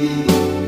You.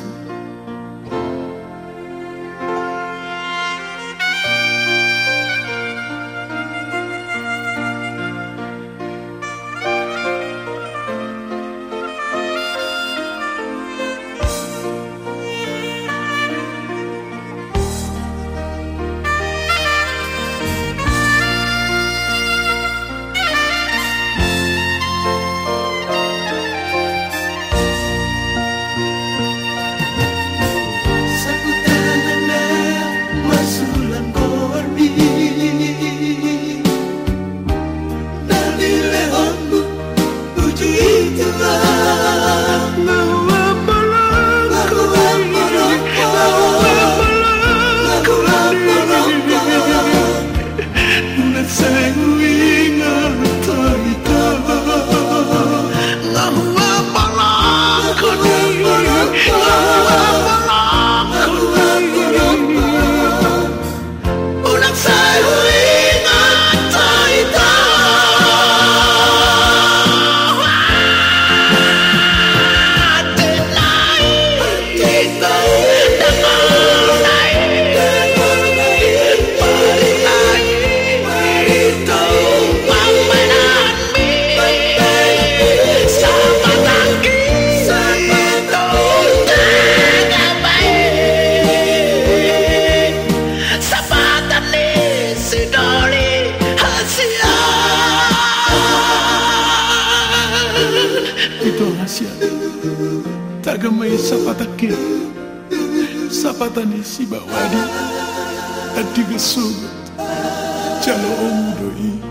Tak Tagamay sapata kir Sapata bawadi sibawadi Adiga sugut Jalo doi.